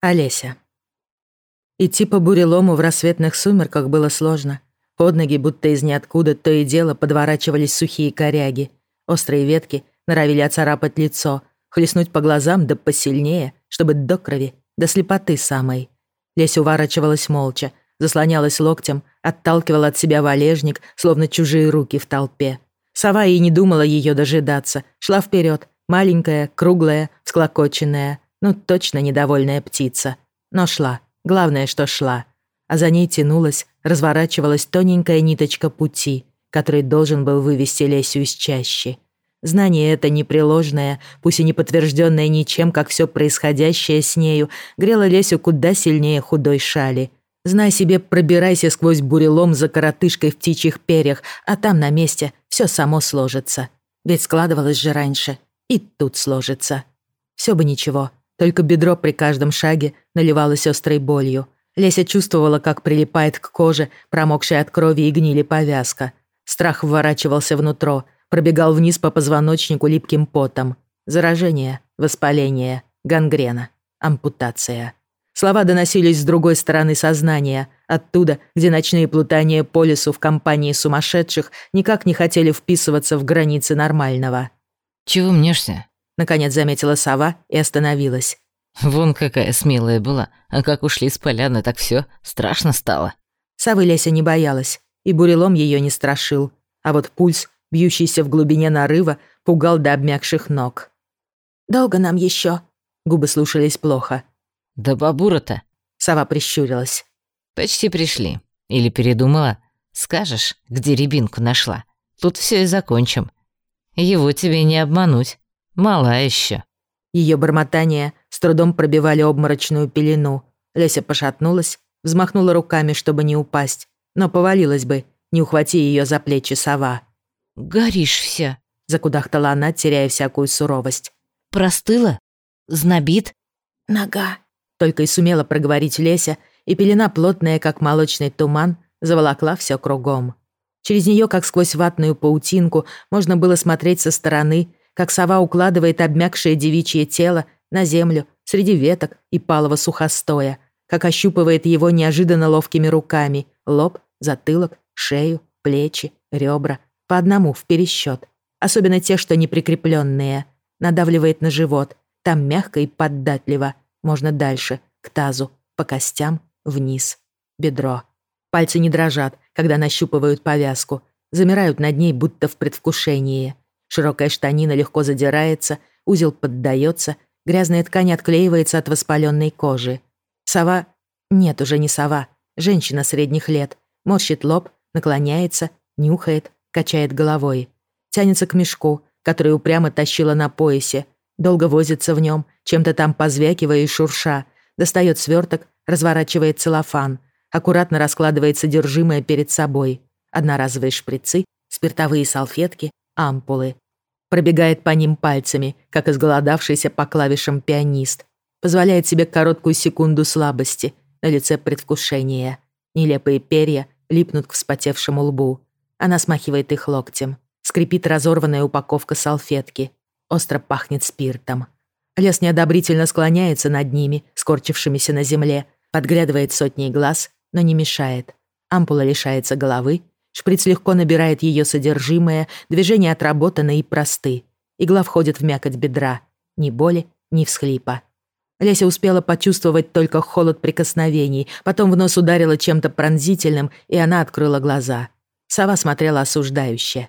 Олеся. Идти по бурелому в рассветных сумерках было сложно. Под ноги, будто из ниоткуда, то и дело подворачивались сухие коряги. Острые ветки норовили оцарапать лицо, хлестнуть по глазам да посильнее, чтобы до крови, до слепоты самой. Леся уворачивалась молча, заслонялась локтем, отталкивала от себя валежник, словно чужие руки в толпе. Сова и не думала ее дожидаться, шла вперед, маленькая, круглая, всклокоченная, ну точно недовольная птица. Но шла, главное, что шла а за ней тянулась, разворачивалась тоненькая ниточка пути, который должен был вывести Лесю из чащи. Знание это непреложное, пусть и не подтвержденное ничем, как все происходящее с нею, грело Лесю куда сильнее худой шали. Знай себе, пробирайся сквозь бурелом за коротышкой в птичьих перьях, а там на месте все само сложится. Ведь складывалось же раньше, и тут сложится. Все бы ничего, только бедро при каждом шаге наливалось острой болью — Леся чувствовала, как прилипает к коже, промокшая от крови и гнили повязка. Страх вворачивался внутрь, пробегал вниз по позвоночнику липким потом. Заражение, воспаление, гангрена, ампутация. Слова доносились с другой стороны сознания, оттуда, где ночные плутания по лесу в компании сумасшедших никак не хотели вписываться в границы нормального. «Чего мнешься?» Наконец заметила сова и остановилась. Вон какая смелая была, а как ушли с поляны, так все страшно стало. Совы Леся не боялась, и бурелом ее не страшил, а вот пульс, бьющийся в глубине нарыва, пугал до обмякших ног. «Долго нам еще? Губы слушались плохо. «Да бабура-то!» Сова прищурилась. «Почти пришли. Или передумала? Скажешь, где рябинку нашла? Тут все и закончим. Его тебе не обмануть. Мала еще. Ее бормотание с трудом пробивали обморочную пелену. Леся пошатнулась, взмахнула руками, чтобы не упасть, но повалилась бы, не ухвати ее за плечи сова. «Горишь вся», — закудахтала она, теряя всякую суровость. «Простыла? Знобит?» «Нога», — только и сумела проговорить Леся, и пелена, плотная, как молочный туман, заволокла все кругом. Через нее, как сквозь ватную паутинку, можно было смотреть со стороны, как сова укладывает обмякшее девичье тело на землю среди веток и палого сухостоя, как ощупывает его неожиданно ловкими руками лоб, затылок, шею, плечи, ребра, по одному в пересчет, особенно те, что неприкрепленные, надавливает на живот, там мягко и поддатливо, можно дальше, к тазу, по костям, вниз, бедро. Пальцы не дрожат, когда нащупывают повязку, замирают над ней, будто в предвкушении — Широкая штанина легко задирается, узел поддается, грязная ткань отклеивается от воспаленной кожи. Сова... Нет, уже не сова. Женщина средних лет. Морщит лоб, наклоняется, нюхает, качает головой. Тянется к мешку, который упрямо тащила на поясе. Долго возится в нем, чем-то там позвякивая и шурша. Достает сверток, разворачивает целлофан. Аккуратно раскладывает содержимое перед собой. Одноразовые шприцы, спиртовые салфетки, ампулы. Пробегает по ним пальцами, как изголодавшийся по клавишам пианист. Позволяет себе короткую секунду слабости, на лице предвкушения. Нелепые перья липнут к вспотевшему лбу. Она смахивает их локтем. Скрипит разорванная упаковка салфетки. Остро пахнет спиртом. Лес неодобрительно склоняется над ними, скорчившимися на земле, подглядывает сотней глаз, но не мешает. Ампула лишается головы, Шприц легко набирает ее содержимое, движения отработаны и просты. Игла входит в мякоть бедра. Ни боли, ни всхлипа. Леся успела почувствовать только холод прикосновений, потом в нос ударило чем-то пронзительным, и она открыла глаза. Сова смотрела осуждающе.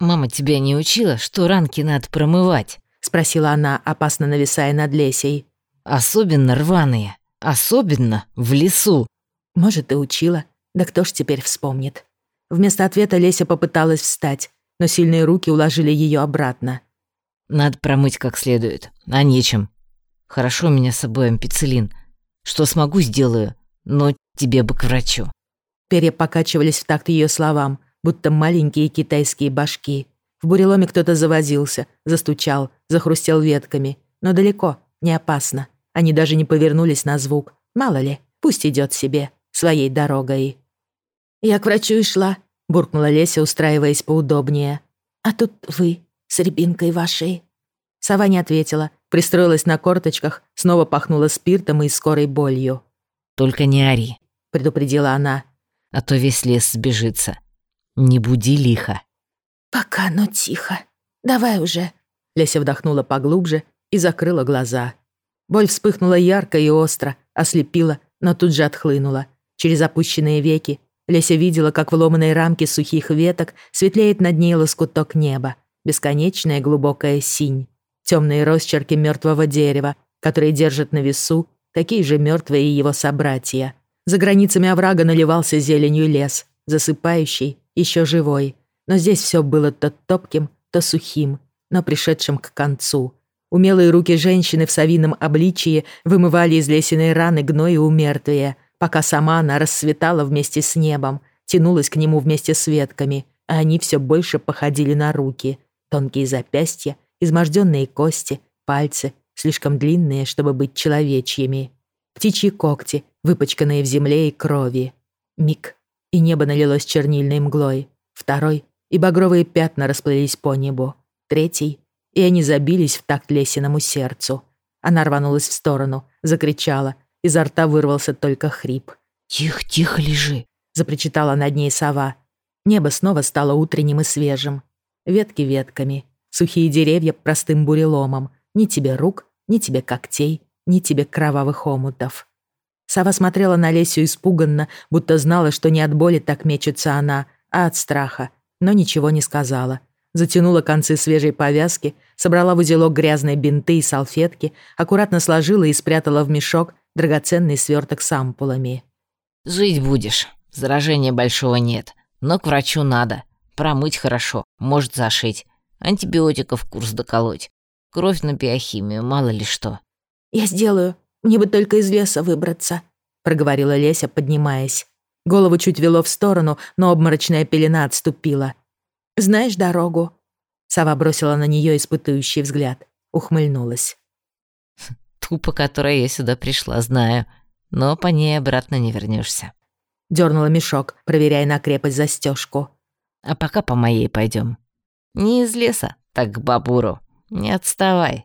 «Мама тебя не учила, что ранки надо промывать?» — спросила она, опасно нависая над Лесей. «Особенно рваные. Особенно в лесу». «Может, и учила. Да кто ж теперь вспомнит?» Вместо ответа Леся попыталась встать, но сильные руки уложили ее обратно. «Надо промыть как следует, а нечем. Хорошо у меня с собой ампицилин. Что смогу, сделаю, но тебе бы к врачу». Перья покачивались в такт ее словам, будто маленькие китайские башки. В буреломе кто-то завозился, застучал, захрустел ветками. Но далеко, не опасно. Они даже не повернулись на звук. Мало ли, пусть идет себе, своей дорогой. «Я к врачу и шла», — буркнула Леся, устраиваясь поудобнее. «А тут вы с рябинкой вашей». Сова не ответила, пристроилась на корточках, снова пахнула спиртом и скорой болью. «Только не ори», — предупредила она. «А то весь лес сбежится. Не буди лихо». «Пока, но тихо. Давай уже». Леся вдохнула поглубже и закрыла глаза. Боль вспыхнула ярко и остро, ослепила, но тут же отхлынула. Через опущенные веки Леся видела, как в ломаной рамке сухих веток светлеет над ней лоскуток неба, бесконечная глубокая синь, темные росчерки мертвого дерева, которые держат на весу такие же мертвые его собратья. За границами оврага наливался зеленью лес, засыпающий, еще живой. Но здесь все было то топким, то сухим, но пришедшим к концу. Умелые руки женщины в совином обличии вымывали из лесиной раны гной и умертвие — пока сама она расцветала вместе с небом, тянулась к нему вместе с ветками, а они все больше походили на руки. Тонкие запястья, изможденные кости, пальцы, слишком длинные, чтобы быть человечьими. Птичьи когти, выпачканные в земле и крови. Миг, и небо налилось чернильной мглой. Второй, и багровые пятна расплылись по небу. Третий, и они забились в такт лесиному сердцу. Она рванулась в сторону, закричала, Изо рта вырвался только хрип. «Тихо, тихо лежи», — запричитала над ней сова. Небо снова стало утренним и свежим. Ветки ветками, сухие деревья простым буреломом. Ни тебе рук, ни тебе когтей, ни тебе кровавых омутов. Сова смотрела на Лесю испуганно, будто знала, что не от боли так мечется она, а от страха, но ничего не сказала. Затянула концы свежей повязки, собрала в узелок грязные бинты и салфетки, аккуратно сложила и спрятала в мешок, драгоценный сверток с ампулами. «Жить будешь. Заражения большого нет. Но к врачу надо. Промыть хорошо, может зашить. Антибиотиков курс доколоть. Кровь на биохимию, мало ли что». «Я сделаю. Мне бы только из леса выбраться», — проговорила Леся, поднимаясь. Голову чуть вело в сторону, но обморочная пелена отступила. «Знаешь дорогу?» Сова бросила на нее испытующий взгляд, ухмыльнулась. Ту, по которой я сюда пришла, знаю, но по ней обратно не вернешься. Дёрнула мешок, проверяя на крепость застежку. А пока по моей пойдем. Не из леса, так к бабуру. Не отставай.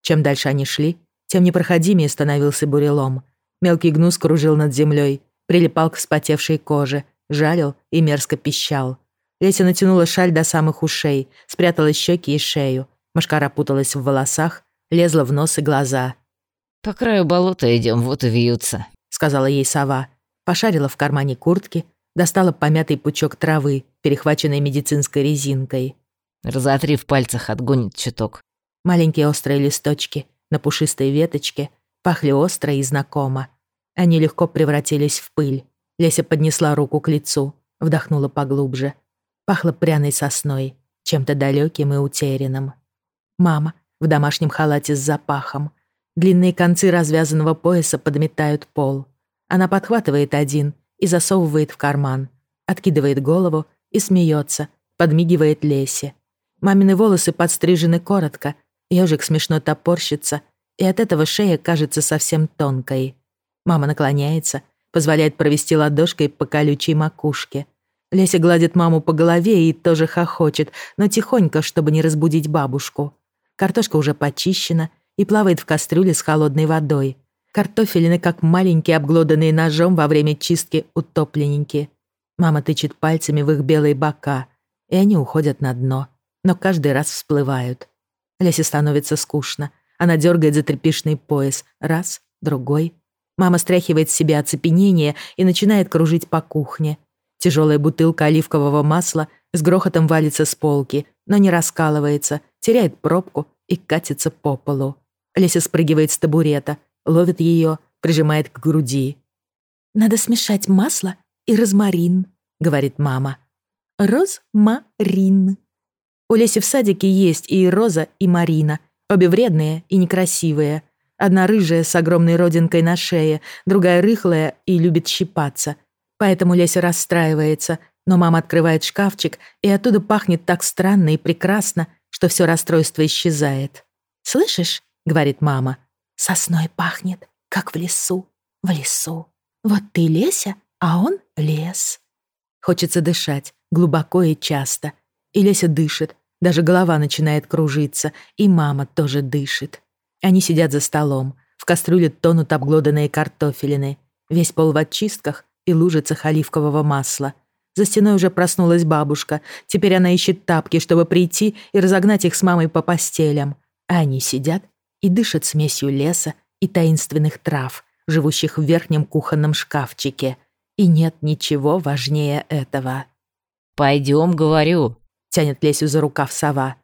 Чем дальше они шли, тем непроходимее становился бурелом. Мелкий гнус кружил над землей, прилипал к вспотевшей коже, жалил и мерзко пищал. Леся натянула шаль до самых ушей, спрятала щеки и шею. Машкара путалась в волосах, лезла в нос и глаза. «По краю болота идем, вот и вьются», — сказала ей сова. Пошарила в кармане куртки, достала помятый пучок травы, перехваченный медицинской резинкой. «Разотри в пальцах, отгонит чуток». Маленькие острые листочки на пушистой веточке пахли остро и знакомо. Они легко превратились в пыль. Леся поднесла руку к лицу, вдохнула поглубже. Пахло пряной сосной, чем-то далеким и утерянным. Мама в домашнем халате с запахом, Длинные концы развязанного пояса подметают пол. Она подхватывает один и засовывает в карман, откидывает голову и смеется, подмигивает Лесе. Мамины волосы подстрижены коротко, ежик смешно топорщится, и от этого шея кажется совсем тонкой. Мама наклоняется, позволяет провести ладошкой по колючей макушке. Леся гладит маму по голове и тоже хохочет, но тихонько, чтобы не разбудить бабушку. Картошка уже почищена, и плавает в кастрюле с холодной водой. Картофелины, как маленькие, обглоданные ножом во время чистки, утопленники. Мама тычет пальцами в их белые бока, и они уходят на дно, но каждый раз всплывают. Лесе становится скучно. Она дергает за тряпишный пояс. Раз, другой. Мама стряхивает с себя оцепенение и начинает кружить по кухне. Тяжелая бутылка оливкового масла с грохотом валится с полки, но не раскалывается, теряет пробку и катится по полу. Леся спрыгивает с табурета, ловит ее, прижимает к груди. «Надо смешать масло и розмарин», — говорит мама. «Розмарин». У Леси в садике есть и Роза, и Марина. Обе вредные и некрасивые. Одна рыжая с огромной родинкой на шее, другая рыхлая и любит щипаться. Поэтому Леся расстраивается, но мама открывает шкафчик, и оттуда пахнет так странно и прекрасно, что все расстройство исчезает. «Слышишь?» — говорит мама. «Сосной пахнет, как в лесу, в лесу. Вот ты Леся, а он лес». Хочется дышать, глубоко и часто. И Леся дышит, Даже голова начинает кружиться, и мама тоже дышит. Они сидят за столом. В кастрюле тонут обглоданные картофелины. Весь пол в очистках и лужицах оливкового масла. За стеной уже проснулась бабушка. Теперь она ищет тапки, чтобы прийти и разогнать их с мамой по постелям. А они сидят и дышат смесью леса и таинственных трав, живущих в верхнем кухонном шкафчике. И нет ничего важнее этого. «Пойдем, говорю», — тянет Лесю за рукав сова.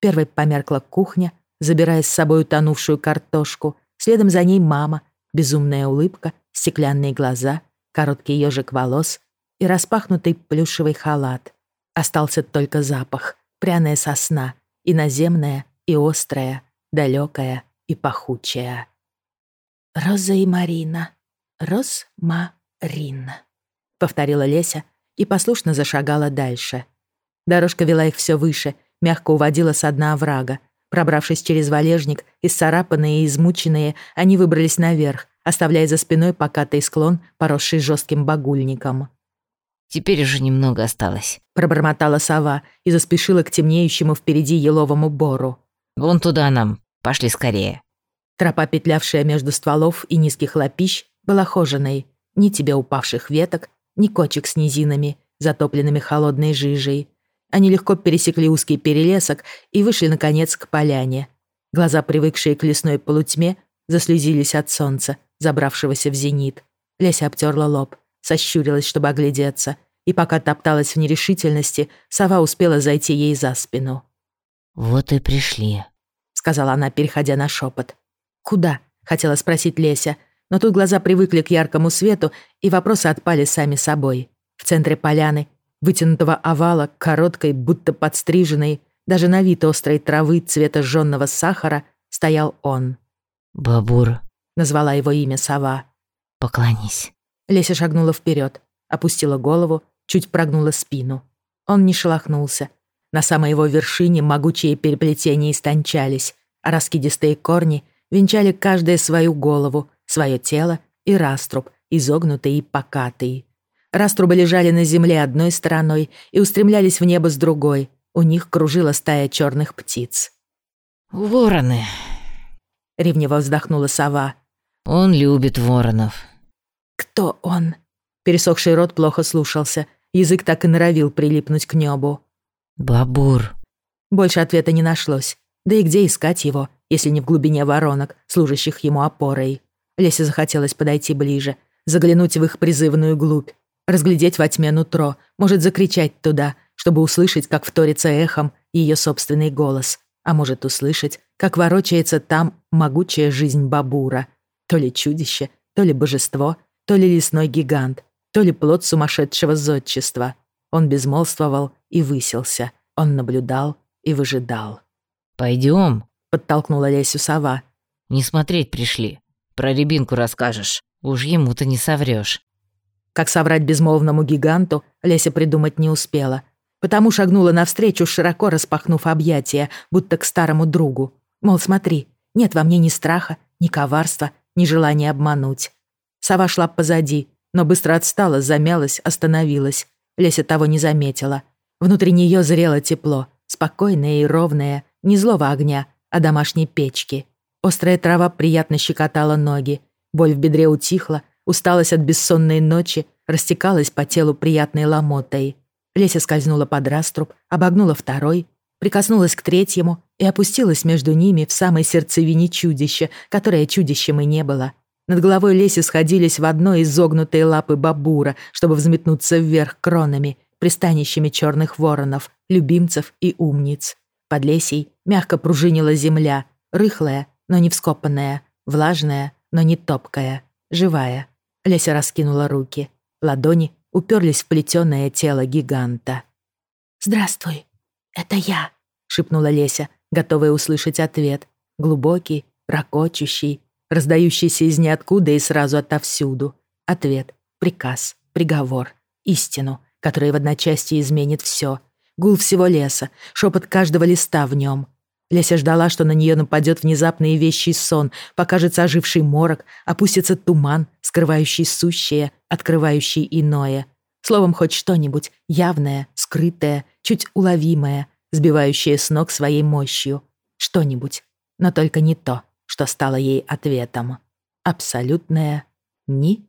Первой померкла кухня, забирая с собой утонувшую картошку. Следом за ней мама, безумная улыбка, стеклянные глаза, короткий ежик волос и распахнутый плюшевый халат. Остался только запах, пряная сосна, и наземная, и острая, далекая и пахучая. «Роза и Марина, Роз-ма-рин», — повторила Леся и послушно зашагала дальше. Дорожка вела их все выше, мягко уводила со дна оврага. Пробравшись через валежник, исцарапанные и измученные, они выбрались наверх, оставляя за спиной покатый склон, поросший жестким багульником. «Теперь уже немного осталось», — пробормотала сова и заспешила к темнеющему впереди еловому бору. «Вон туда нам. Пошли скорее». Тропа, петлявшая между стволов и низких лапищ, была хоженой. Ни тебе упавших веток, ни кочек с низинами, затопленными холодной жижей. Они легко пересекли узкий перелесок и вышли, наконец, к поляне. Глаза, привыкшие к лесной полутьме, заслезились от солнца, забравшегося в зенит. Леся обтерла лоб, сощурилась, чтобы оглядеться, и пока топталась в нерешительности, сова успела зайти ей за спину. «Вот и пришли», — сказала она, переходя на шепот. «Куда?» — хотела спросить Леся, но тут глаза привыкли к яркому свету, и вопросы отпали сами собой. В центре поляны, вытянутого овала, короткой, будто подстриженной, даже на вид острой травы цвета жженного сахара, стоял он. «Бабур», — назвала его имя сова. «Поклонись». Леся шагнула вперед, опустила голову, чуть прогнула спину. Он не шелохнулся. На самой его вершине могучие переплетения истончались, а раскидистые корни венчали каждое свою голову, свое тело и раструб, изогнутый и покатый. Раструбы лежали на земле одной стороной и устремлялись в небо с другой. У них кружила стая черных птиц. «Вороны», — ревниво вздохнула сова. «Он любит воронов». «Кто он?» Пересохший рот плохо слушался. Язык так и норовил прилипнуть к небу. «Бабур». Больше ответа не нашлось. Да и где искать его, если не в глубине воронок, служащих ему опорой? Лесе захотелось подойти ближе, заглянуть в их призывную глубь, разглядеть во тьме нутро, может закричать туда, чтобы услышать, как вторится эхом ее собственный голос, а может услышать, как ворочается там могучая жизнь Бабура. То ли чудище, то ли божество, то ли лесной гигант, то ли плод сумасшедшего зодчества. Он безмолвствовал и высился. Он наблюдал и выжидал. «Пойдем», — подтолкнула Лесю сова. «Не смотреть пришли. Про рябинку расскажешь. Уж ему-то не соврёшь». Как соврать безмолвному гиганту, Леся придумать не успела. Потому шагнула навстречу, широко распахнув объятия, будто к старому другу. Мол, смотри, нет во мне ни страха, ни коварства, ни желания обмануть. Сова шла позади, но быстро отстала, замялась, остановилась. Леся того не заметила. Внутри нее зрело тепло, спокойное и ровное, не злого огня, а домашней печки. Острая трава приятно щекотала ноги. Боль в бедре утихла, усталость от бессонной ночи растекалась по телу приятной ломотой. Леся скользнула под раструб, обогнула второй, прикоснулась к третьему и опустилась между ними в самой сердцевине чудища, которое чудищем и не было. Над головой Леси сходились в одной изогнутые лапы бабура, чтобы взметнуться вверх кронами, пристанищами черных воронов, любимцев и умниц. Под лесей мягко пружинила земля, рыхлая, но не вскопанная, влажная, но не топкая, живая. Леся раскинула руки. Ладони уперлись в плетёное тело гиганта. «Здравствуй, это я», — шепнула Леся, готовая услышать ответ. Глубокий, ракочущий, раздающийся из ниоткуда и сразу отовсюду. Ответ, приказ, приговор, истину, которая в одночасье изменит все. Гул всего леса, шепот каждого листа в нем. Леся ждала, что на нее нападет внезапный и вещий сон, покажется оживший морок, опустится туман, скрывающий сущее, открывающий иное. Словом, хоть что-нибудь, явное, скрытое, чуть уловимое, сбивающее с ног своей мощью. Что-нибудь, но только не то, что стало ей ответом. Абсолютное ничего.